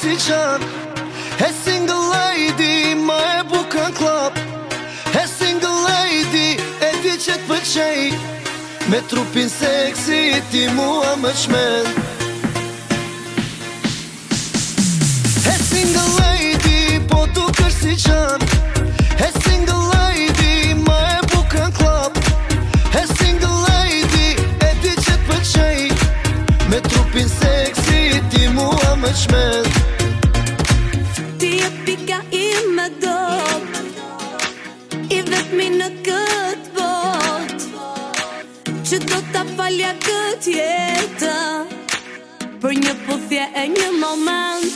si qan E single lady ma e bukan klap E single lady e di që të pëqej Me trupin seksi ti mua më shmen E single lady po tu kësht si qan E single lady ma e bukan klap E single lady e di që të pëqej Me trupin seksi ti mua më shmen që do ta falja këtë jetë Për një puthje e një moment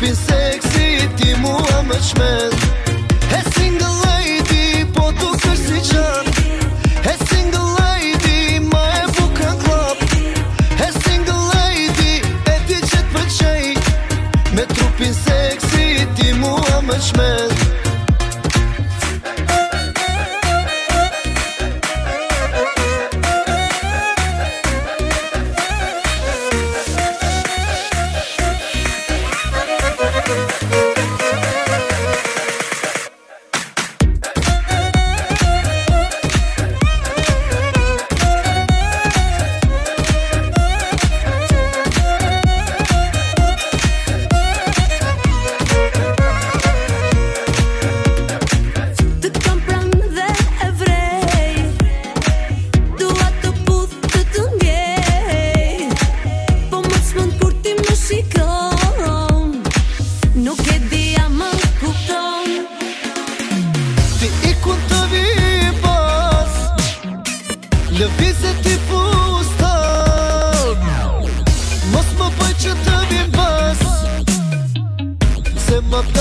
Trupin seksi ti mua më qmen He single lady po të kërë si qan He single lady ma e buka klop He single lady e ti qëtë për qaj Me trupin seksi ti mua më qmen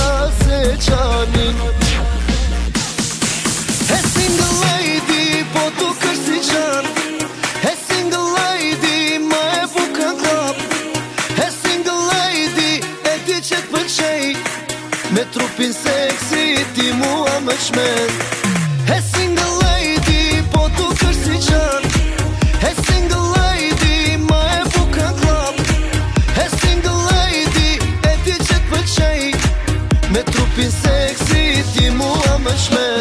se qanin E single lady, po të si qan E single lady, ma e bu këndrap E single lady, e di që të përqej Me trupin seksi, ti mua më qmen E single lady, si shtëpin seksi ti mua më shmer